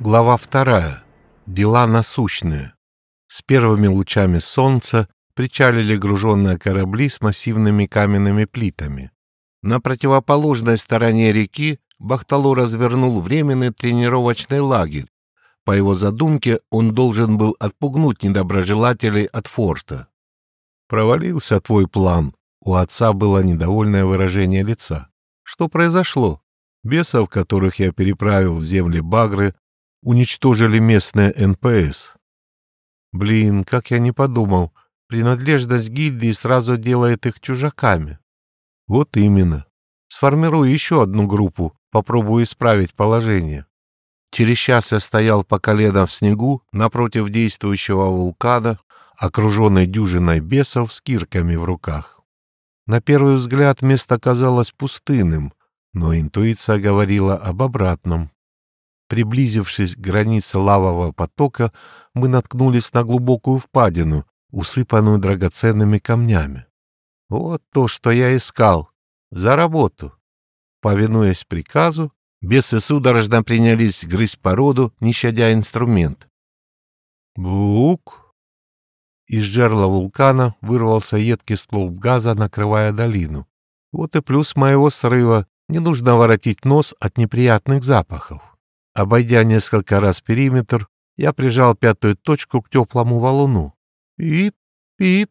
Глава вторая. Дела насущные. С первыми лучами солнца причалили груженные корабли с массивными каменными плитами. На противоположной стороне реки Бахталу развернул временный тренировочный лагерь. По его задумке он должен был отпугнуть недоброжелателей от форта. «Провалился твой план», — у отца было недовольное выражение лица. «Что произошло? Бесов, которых я переправил в земли Багры, уничтожили местные НПС. Блин, как я не подумал, принадлежность гильдии сразу делает их чужаками. Вот именно. Сформирую еще одну группу, попробую исправить положение. Через час я стоял по колено в снегу напротив действующего вулкана, окруженный дюжиной бесов с кирками в руках. На первый взгляд место казалось пустынным, но интуиция говорила об обратном. Приблизившись к границе лавового потока, мы наткнулись на глубокую впадину, усыпанную драгоценными камнями. Вот то, что я искал. За работу. Повинуясь приказу, бесы судорожно принялись грызть породу, не щадя инструмент. Бук! Из жерла вулкана вырвался едкий столб газа, накрывая долину. Вот и плюс моего срыва. Не нужно воротить нос от неприятных запахов. Обойдя несколько раз периметр, я прижал пятую точку к теплому валуну. Пип, пип.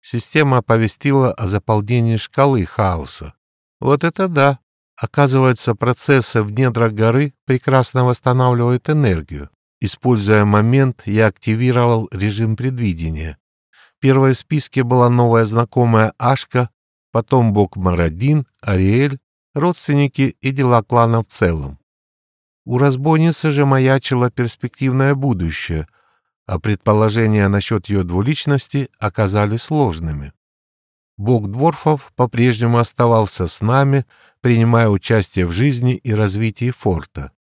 Система оповестила о заполнении шкалы хаоса. Вот это да! Оказывается, процессы в недрах горы прекрасно восстанавливают энергию. Используя момент, я активировал режим предвидения. Первой в списке была новая знакомая Ашка, потом бог Марадин, Ариэль, родственники и дела клана в целом. У разбойницы же маячило перспективное будущее, а предположения насчет ее двуличности оказались сложными. Бог Дворфов по-прежнему оставался с нами, принимая участие в жизни и развитии форта.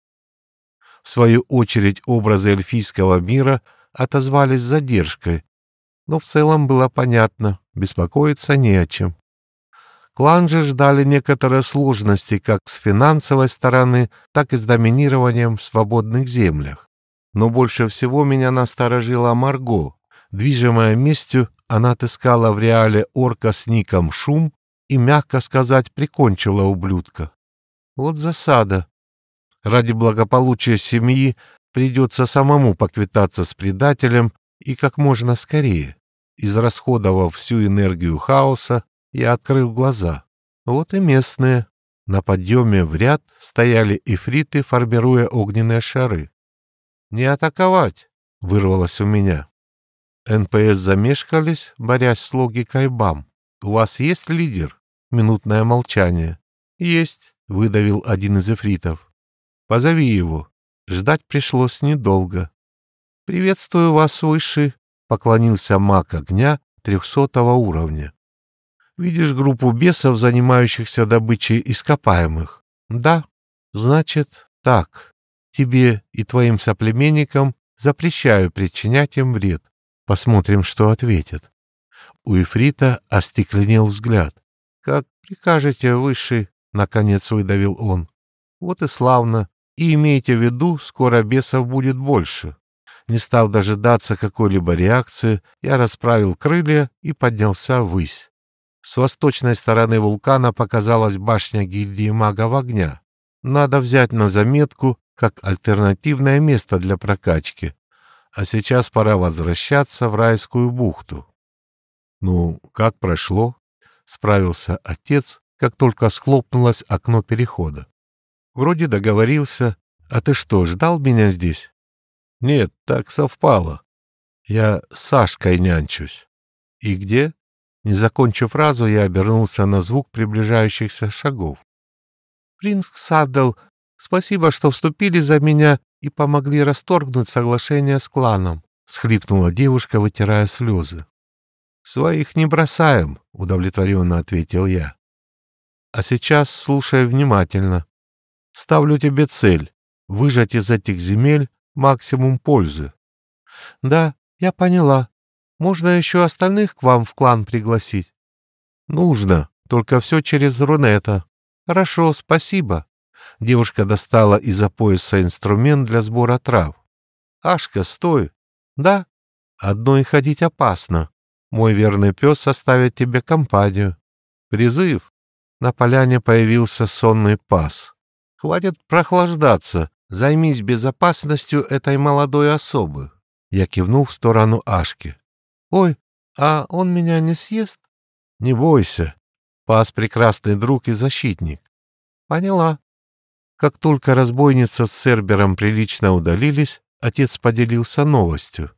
В свою очередь образы эльфийского мира отозвались задержкой, но в целом было понятно, беспокоиться не о чем. Клан же ждали некоторые сложности как с финансовой стороны, так и с доминированием в свободных землях. Но больше всего меня насторожила Марго. Движимая местью, она отыскала в реале орка с ником Шум и, мягко сказать, прикончила ублюдка. Вот засада. Ради благополучия семьи придется самому поквитаться с предателем и как можно скорее. Израсходовав всю энергию хаоса, я открыл глаза. Вот и местные. На подъеме в ряд стояли ифриты, формируя огненные шары. «Не атаковать!» — вырвалось у меня. НПС замешкались, борясь с логикой БАМ. «У вас есть лидер?» Минутное молчание. «Есть», — выдавил один из эфритов. «Позови его». Ждать пришлось недолго. «Приветствую вас, Высший», — поклонился маг огня трехсотого уровня. Видишь группу бесов, занимающихся добычей ископаемых? Да. Значит, так. Тебе и твоим соплеменникам запрещаю причинять им вред. Посмотрим, что ответят. У Ифрита остекленел взгляд. Как прикажете, Высший, наконец выдавил он. Вот и славно. И имейте в виду, скоро бесов будет больше. Не став дожидаться какой-либо реакции, я расправил крылья и поднялся ввысь. С восточной стороны вулкана показалась башня гильдии магов огня. Надо взять на заметку как альтернативное место для прокачки. А сейчас пора возвращаться в райскую бухту. «Ну, как прошло?» — справился отец, как только схлопнулось окно перехода. «Вроде договорился. А ты что, ждал меня здесь?» «Нет, так совпало. Я с Сашкой нянчусь». «И где?» Не закончив фразу, я обернулся на звук приближающихся шагов. «Принц Саддл, спасибо, что вступили за меня и помогли расторгнуть соглашение с кланом», — схлипнула девушка, вытирая слезы. «Своих не бросаем», — удовлетворенно ответил я. «А сейчас слушай внимательно. Ставлю тебе цель — выжать из этих земель максимум пользы». «Да, я поняла», можно еще остальных к вам в клан пригласить? Нужно, только все через Рунета. Хорошо, спасибо. Девушка достала из-за пояса инструмент для сбора трав. «Ашка, стой!» «Да, одной ходить опасно. Мой верный пес составит тебе компанию. Призыв!» На поляне появился сонный пас. «Хватит прохлаждаться. Займись безопасностью этой молодой особы». Я кивнул в сторону Ашки. «Ой, а он меня не съест?» «Не бойся. Пас — прекрасный друг и защитник». «Поняла». Как только разбойница с Сербером прилично удалились, отец поделился новостью.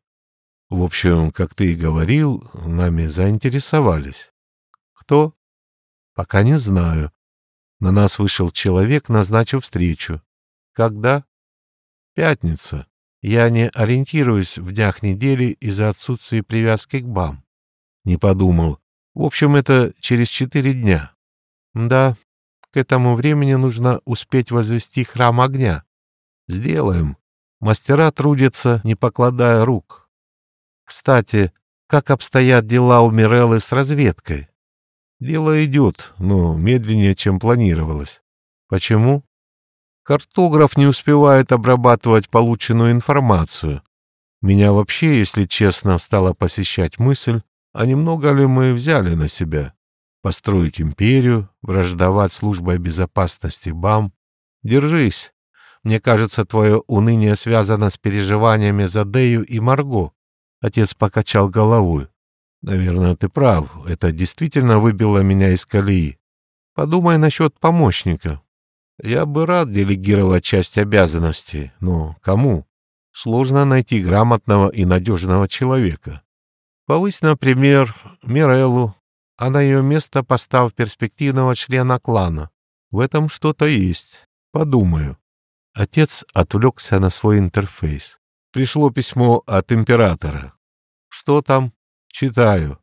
В общем, как ты и говорил, нами заинтересовались. Кто? Пока не знаю. На нас вышел человек, назначив встречу. Когда? Пятница. Я не ориентируюсь в днях недели из-за отсутствия привязки к БАМ. Не подумал. В общем, это через четыре дня. Да, к этому времени нужно успеть возвести храм огня. Сделаем. Мастера трудятся, не покладая рук. Кстати, как обстоят дела у Миреллы с разведкой? Дело идет, но медленнее, чем планировалось. Почему? Картограф не успевает обрабатывать полученную информацию. Меня вообще, если честно, стала посещать мысль, а немного ли мы взяли на себя? Построить империю, враждовать службой безопасности БАМ. Держись. Мне кажется, твое уныние связано с переживаниями за Дею и Марго. Отец покачал головой. Наверное, ты прав. Это действительно выбило меня из колеи. Подумай насчет помощника. Я бы рад делегировать часть обязанностей, но кому? Сложно найти грамотного и надежного человека. Повысь, например, Миреллу, а на ее место поставь перспективного члена клана. В этом что-то есть. Подумаю. Отец отвлекся на свой интерфейс. Пришло письмо от императора. Что там? Читаю.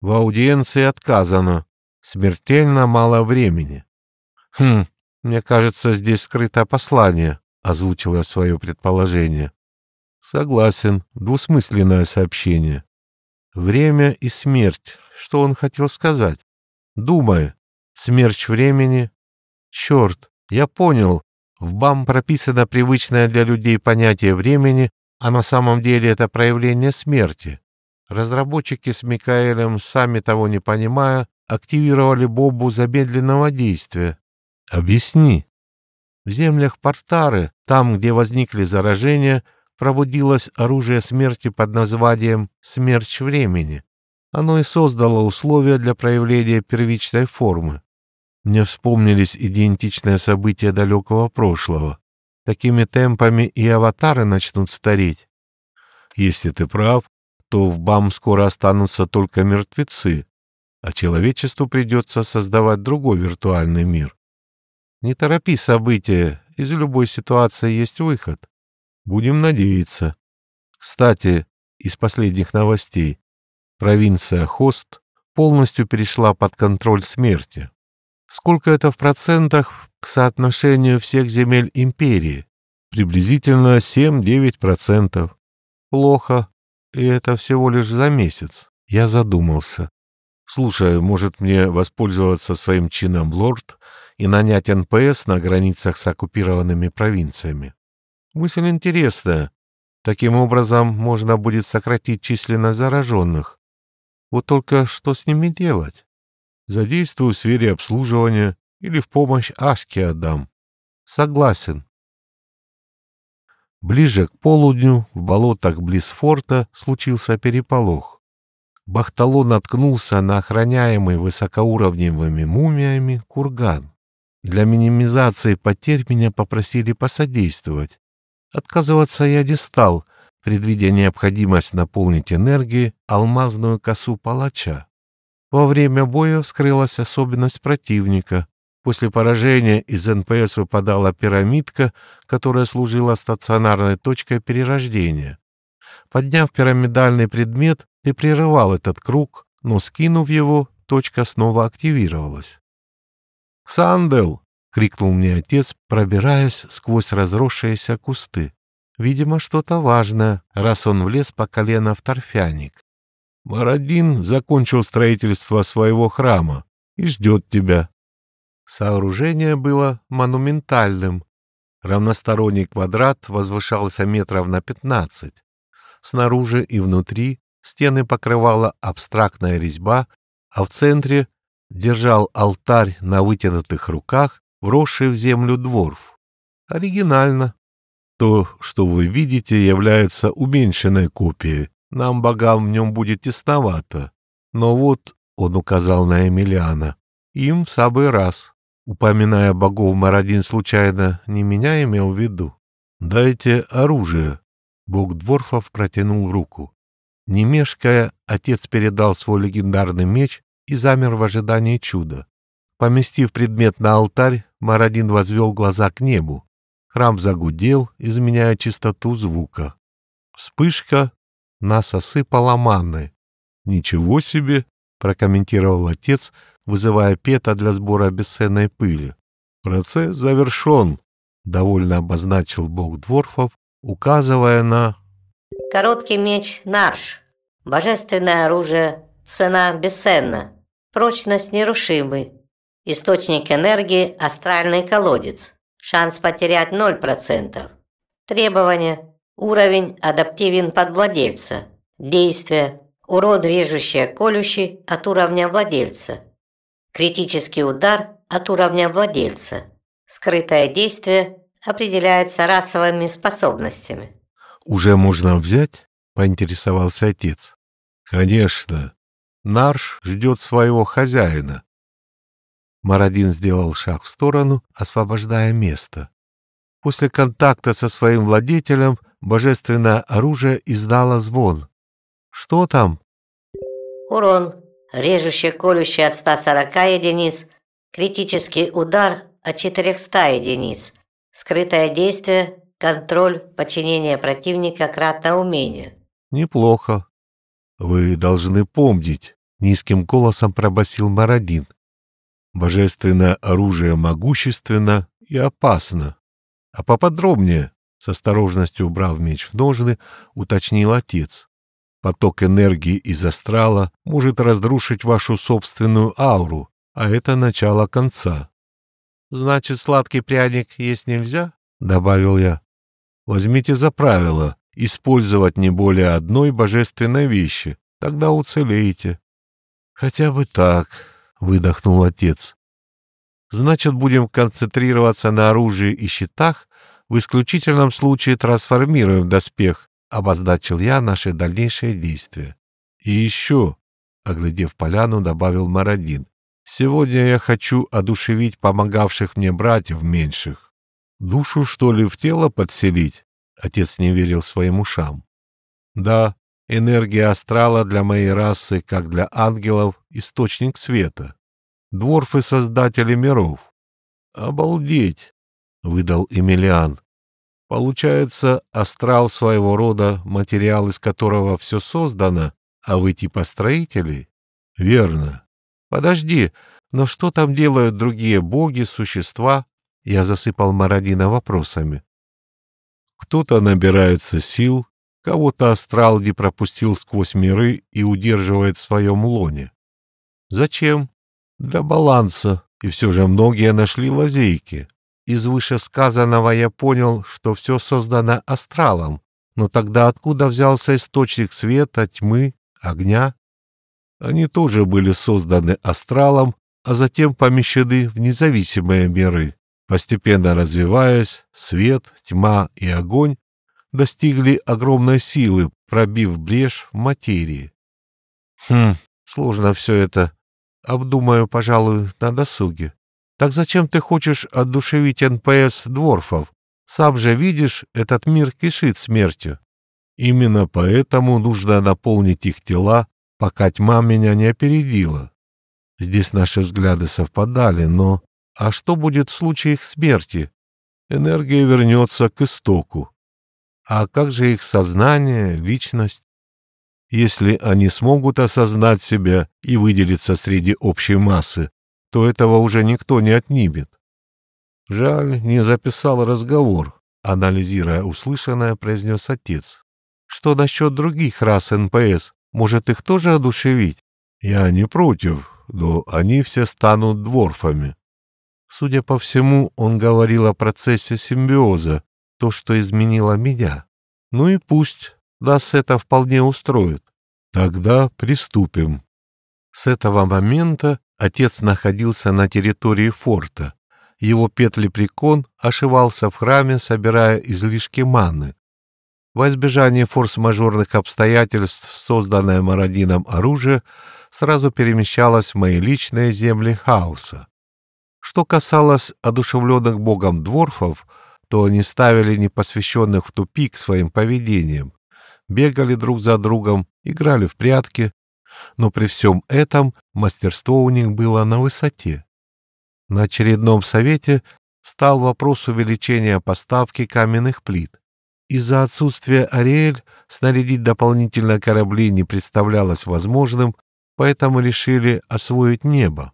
В аудиенции отказано. Смертельно мало времени. Хм, «Мне кажется, здесь скрыто послание», — озвучила свое предположение. «Согласен. Двусмысленное сообщение. Время и смерть. Что он хотел сказать? Думай. Смерть времени. Черт, я понял. В БАМ прописано привычное для людей понятие времени, а на самом деле это проявление смерти. Разработчики с Микаэлем, сами того не понимая, активировали бомбу замедленного действия, Объясни. В землях Портары, там, где возникли заражения, пробудилось оружие смерти под названием «Смерч времени». Оно и создало условия для проявления первичной формы. Мне вспомнились идентичные события далекого прошлого. Такими темпами и аватары начнут стареть. Если ты прав, то в БАМ скоро останутся только мертвецы, а человечеству придется создавать другой виртуальный мир. Не торопи события, из любой ситуации есть выход. Будем надеяться. Кстати, из последних новостей. Провинция Хост полностью перешла под контроль смерти. Сколько это в процентах к соотношению всех земель империи? Приблизительно 7-9%. Плохо. И это всего лишь за месяц. Я задумался. Слушай, может мне воспользоваться своим чином лорд и нанять НПС на границах с оккупированными провинциями. Мысль интересная. Таким образом, можно будет сократить численность зараженных. Вот только что с ними делать? Задействую в сфере обслуживания или в помощь Ашке отдам. Согласен. Ближе к полудню в болотах близ форта случился переполох. Бахтало наткнулся на охраняемый высокоуровневыми мумиями курган. Для минимизации потерь меня попросили посодействовать. Отказываться я не стал, предвидя необходимость наполнить энергией алмазную косу палача. Во время боя вскрылась особенность противника. После поражения из НПС выпадала пирамидка, которая служила стационарной точкой перерождения. Подняв пирамидальный предмет, ты прерывал этот круг, но, скинув его, точка снова активировалась. «Ксандел!» — крикнул мне отец, пробираясь сквозь разросшиеся кусты. Видимо, что-то важное, раз он влез по колено в торфяник. Мародин закончил строительство своего храма и ждет тебя. Сооружение было монументальным. Равносторонний квадрат возвышался метров на пятнадцать. Снаружи и внутри стены покрывала абстрактная резьба, а в центре держал алтарь на вытянутых руках, вросший в землю дворф. Оригинально. То, что вы видите, является уменьшенной копией. Нам, богам, в нем будет тесновато. Но вот, он указал на Эмилиана, им в самый раз. Упоминая богов, Марадин случайно не меня имел в виду. «Дайте оружие». Бог Дворфов протянул руку. Не мешкая, отец передал свой легендарный меч и замер в ожидании чуда. Поместив предмет на алтарь, Марадин возвел глаза к небу. Храм загудел, изменяя чистоту звука. Вспышка нас осыпала манной. «Ничего себе!» — прокомментировал отец, вызывая Пета для сбора бесценной пыли. «Процесс завершен», — довольно обозначил бог Дворфов, указывая на... «Короткий меч Нарш. Божественное оружие. Цена бесценна. Прочность нерушимый. Источник энергии – астральный колодец. Шанс потерять 0%. Требования. Уровень адаптивен под владельца. Действие. Урон режущий, колющий от уровня владельца. Критический удар от уровня владельца. Скрытое действие определяется расовыми способностями. «Уже можно взять?» — поинтересовался отец. «Конечно. Нарш ждет своего хозяина». Марадин сделал шаг в сторону, освобождая место. После контакта со своим владетелем божественное оружие издало звон. «Что там?» «Урон режущий, колющий от 140 единиц, критический удар от 400 единиц, скрытое действие, контроль, подчинение противника кратно умению. Неплохо. Вы должны помнить, низким голосом пробасил Марадин. Божественное оружие могущественно и опасно. А поподробнее, с осторожностью убрав меч в ножны, уточнил отец. Поток энергии из астрала может разрушить вашу собственную ауру, а это начало конца. «Значит, сладкий пряник есть нельзя?» — добавил я. «Возьмите за правило использовать не более одной божественной вещи, тогда уцелеете». «Хотя бы так», — выдохнул отец. «Значит, будем концентрироваться на оружии и щитах, в исключительном случае трансформируем доспех, обозначил я наши дальнейшие действия. И еще, оглядев поляну, добавил Марадин, сегодня я хочу одушевить помогавших мне братьев меньших. Душу, что ли, в тело подселить? Отец не верил своим ушам. Да, энергия астрала для моей расы, как для ангелов, источник света. Дворфы — создатели миров. Обалдеть! — выдал Эмилиан. Получается, астрал своего рода, материал, из которого все создано, а вы типа строители? Верно. Подожди, но что там делают другие боги, существа? Я засыпал Марадина вопросами. Кто-то набирается сил, кого-то астрал не пропустил сквозь миры и удерживает в своем лоне. Зачем? Для баланса, и все же многие нашли лазейки. Из вышесказанного я понял, что все создано астралом, но тогда откуда взялся источник света, тьмы, огня? Они тоже были созданы астралом, а затем помещены в независимые миры. Постепенно развиваясь, свет, тьма и огонь достигли огромной силы, пробив брешь в материи. Хм, сложно все это. Обдумаю, пожалуй, на досуге. Так зачем ты хочешь одушевить НПС дворфов? Сам же видишь, этот мир кишит смертью. Именно поэтому нужно наполнить их тела, пока тьма меня не опередила. Здесь наши взгляды совпадали, но... А что будет в случае их смерти? Энергия вернется к истоку. А как же их сознание, личность? Если они смогут осознать себя и выделиться среди общей массы, то этого уже никто не отнимет. Жаль, не записал разговор, анализируя услышанное, произнес отец. Что насчет других рас НПС? Может, их тоже одушевить? Я не против, но они все станут дворфами. Судя по всему, он говорил о процессе симбиоза, то, что изменило меня. Ну и пусть, нас это вполне устроит. Тогда приступим. С этого момента отец находился на территории форта. Его петлепрекон ошивался в храме, собирая излишки маны. Во избежание форс-мажорных обстоятельств, созданное Мародином оружие сразу перемещалось в мои личные земли хаоса. Что касалось одушевленных богом дворфов, то они ставили непосвященных в тупик своим поведением, бегали друг за другом, играли в прятки, но при всем этом мастерство у них было на высоте. На очередном совете встал вопрос увеличения поставки каменных плит. Из-за отсутствия Ариэль снарядить дополнительные корабли не представлялось возможным, поэтому решили освоить небо.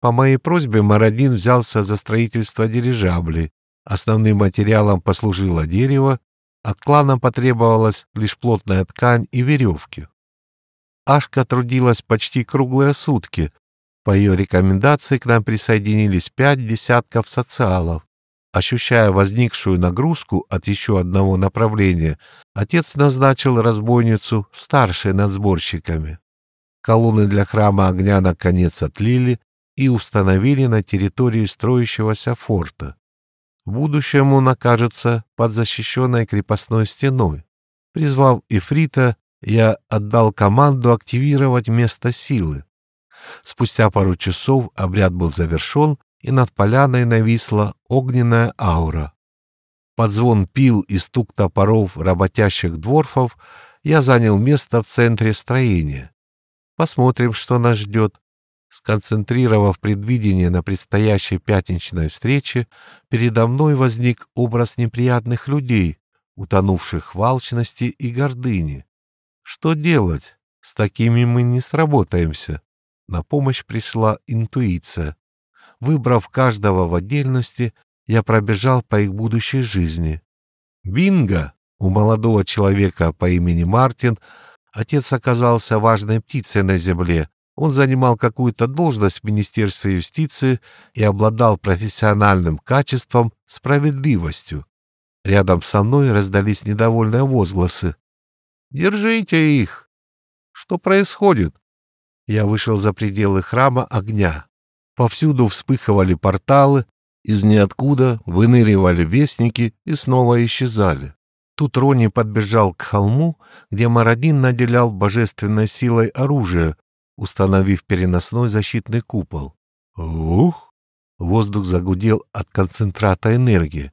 По моей просьбе Мародин взялся за строительство дирижаблей. Основным материалом послужило дерево, от клана потребовалась лишь плотная ткань и веревки. Ашка трудилась почти круглые сутки. По ее рекомендации к нам присоединились пять десятков социалов. Ощущая возникшую нагрузку от еще одного направления, отец назначил разбойницу старшей над сборщиками. Колонны для храма огня наконец отлили и установили на территории строящегося форта. В будущем он окажется под защищенной крепостной стеной. Призвав Ифрита, я отдал команду активировать место силы. Спустя пару часов обряд был завершен, и над поляной нависла огненная аура. Под звон пил и стук топоров работящих дворфов я занял место в центре строения. Посмотрим, что нас ждет. Сконцентрировав предвидение на предстоящей пятничной встрече, передо мной возник образ неприятных людей, утонувших в алчности и гордыне. Что делать? С такими мы не сработаемся. На помощь пришла интуиция. Выбрав каждого в отдельности, я пробежал по их будущей жизни. Бинго! У молодого человека по имени Мартин отец оказался важной птицей на земле, он занимал какую-то должность в Министерстве юстиции и обладал профессиональным качеством, справедливостью. Рядом со мной раздались недовольные возгласы. «Держите их!» «Что происходит?» Я вышел за пределы храма огня. Повсюду вспыхивали порталы, из ниоткуда выныривали вестники и снова исчезали. Тут Рони подбежал к холму, где Мародин наделял божественной силой оружие, установив переносной защитный купол. Ух! Воздух загудел от концентрата энергии.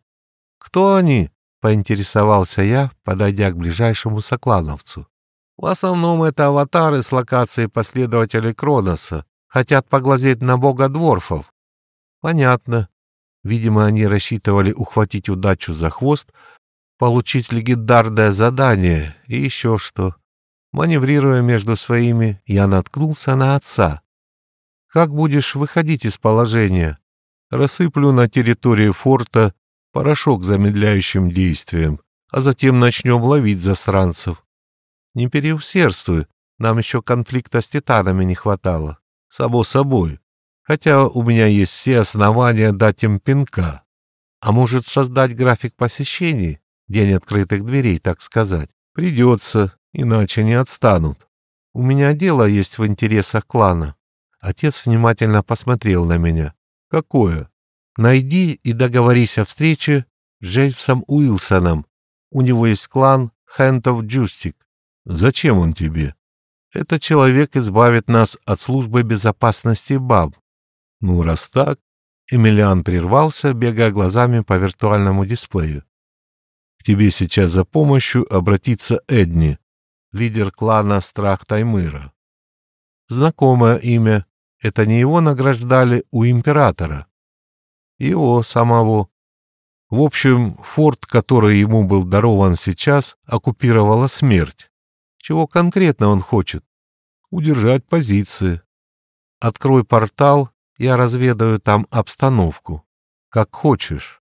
«Кто они?» — поинтересовался я, подойдя к ближайшему соклановцу. «В основном это аватары с локацией последователей Кроноса. Хотят поглазеть на бога дворфов». «Понятно. Видимо, они рассчитывали ухватить удачу за хвост, получить легендарное задание и еще что. Маневрируя между своими, я наткнулся на отца. «Как будешь выходить из положения?» «Рассыплю на территории форта порошок замедляющим действием, а затем начнем ловить засранцев». «Не переусердствуй, нам еще конфликта с титанами не хватало». «Само собой. Хотя у меня есть все основания дать им пинка. А может, создать график посещений? День открытых дверей, так сказать. Придется, иначе не отстанут. У меня дело есть в интересах клана. Отец внимательно посмотрел на меня. Какое? Найди и договорись о встрече с Джеймсом Уилсоном. У него есть клан of Justice. Зачем он тебе? Этот человек избавит нас от службы безопасности БАБ. Ну, раз так... Эмилиан прервался, бегая глазами по виртуальному дисплею. К тебе сейчас за помощью обратится Эдни лидер клана Страх Таймыра. Знакомое имя. Это не его награждали у императора. Его самого. В общем, форт, который ему был дарован сейчас, оккупировала смерть. Чего конкретно он хочет? Удержать позиции. Открой портал, я разведаю там обстановку. Как хочешь.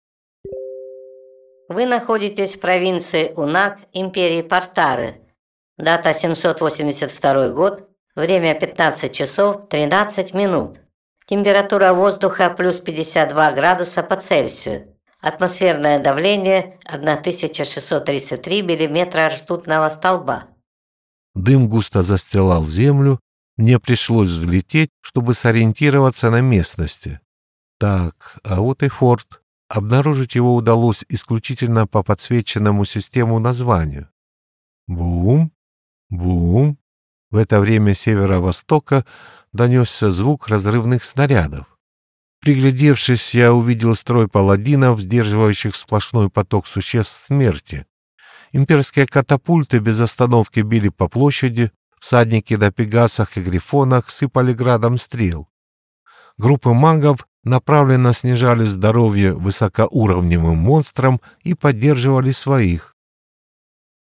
Вы находитесь в провинции Унак империи Портары, Дата 782 год, время 15 часов 13 минут. Температура воздуха плюс 52 градуса по Цельсию. Атмосферное давление 1633 миллиметра ртутного столба. Дым густо застилал землю, мне пришлось взлететь, чтобы сориентироваться на местности. Так, а вот и форт. Обнаружить его удалось исключительно по подсвеченному систему названию. Бум, бум. В это время северо-востока донесся звук разрывных снарядов. Приглядевшись, я увидел строй паладинов, сдерживающих сплошной поток существ смерти. Имперские катапульты без остановки били по площади, всадники на пегасах и грифонах сыпали градом стрел. Группы магов направленно снижали здоровье высокоуровневым монстрам и поддерживали своих.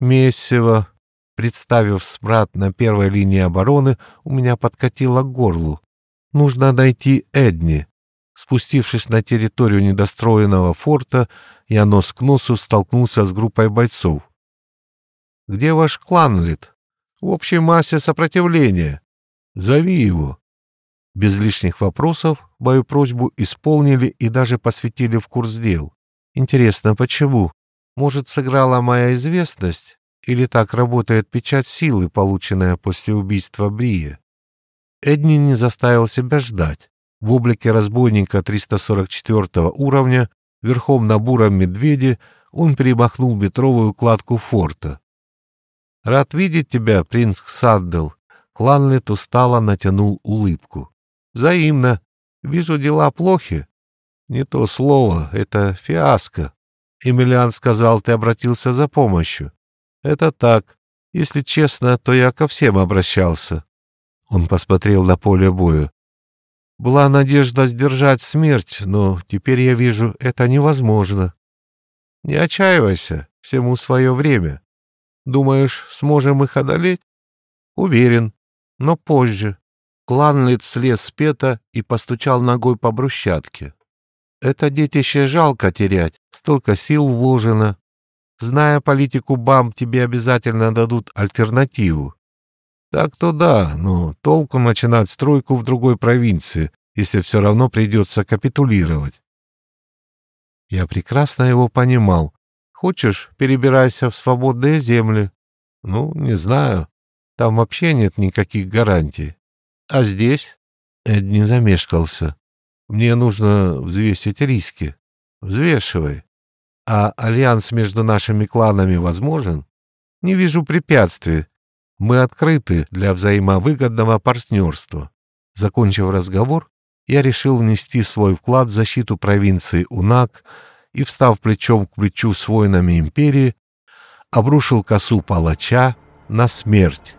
Месиво, представив смрад на первой линии обороны, у меня подкатило к горлу. Нужно найти Эдни. Спустившись на территорию недостроенного форта, я нос к носу столкнулся с группой бойцов. «Где ваш кланлит? В общей массе сопротивления. Зови его». Без лишних вопросов мою просьбу исполнили и даже посвятили в курс дел. Интересно, почему? Может, сыграла моя известность? Или так работает печать силы, полученная после убийства Брия? Эдни не заставил себя ждать в облике разбойника 344 уровня, верхом на буром медведе, он перемахнул метровую кладку форта. «Рад видеть тебя, принц Ксаддел!» Кланлет устало натянул улыбку. «Взаимно. Вижу, дела плохи». «Не то слово, это фиаско». Эмилиан сказал, ты обратился за помощью. «Это так. Если честно, то я ко всем обращался». Он посмотрел на поле боя. Была надежда сдержать смерть, но теперь я вижу, это невозможно. Не отчаивайся, всему свое время. Думаешь, сможем их одолеть? Уверен, но позже. Кланлет слез с пета и постучал ногой по брусчатке. Это детище жалко терять, столько сил вложено. Зная политику БАМ, тебе обязательно дадут альтернативу. Так-то да, но толку начинать стройку в другой провинции, если все равно придется капитулировать. Я прекрасно его понимал. Хочешь, перебирайся в свободные земли? Ну, не знаю. Там вообще нет никаких гарантий. А здесь? Эд не замешкался. Мне нужно взвесить риски. Взвешивай. А альянс между нашими кланами возможен? Не вижу препятствий. Мы открыты для взаимовыгодного партнерства. Закончив разговор, я решил внести свой вклад в защиту провинции Унак и, встав плечом к плечу с воинами империи, обрушил косу палача на смерть.